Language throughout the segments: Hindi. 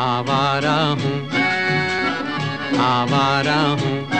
आवारा हूँ आवारा हूँ।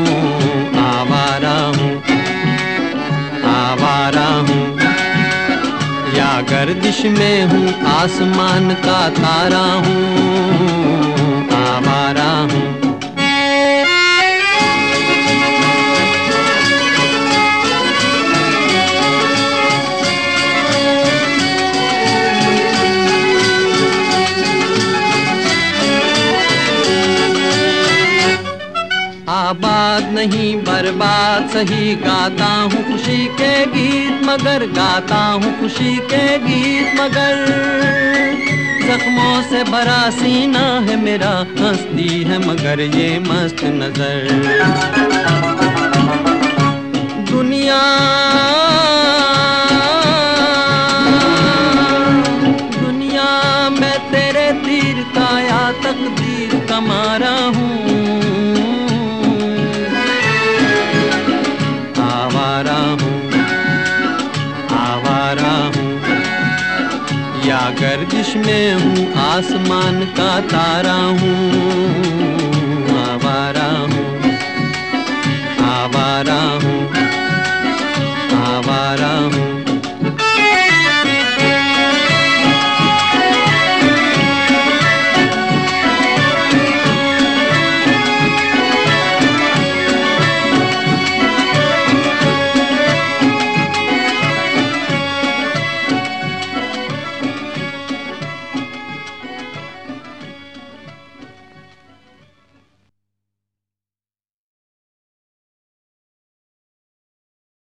गर्दिश में हूँ आसमान का तारा हूँ। आबाद नहीं, बर्बाद, सही गाता हूँ खुशी के गीत, मगर गाता हूँ खुशी के गीत, मगर। जख्मों से भरा सीना है मेरा, हंसती है मगर ये मस्त नज़र। दुनिया या गर्दिश में हूँ आसमान का तारा हूँ। आवारा हूँ आवारा हूँ आवारा हूँ।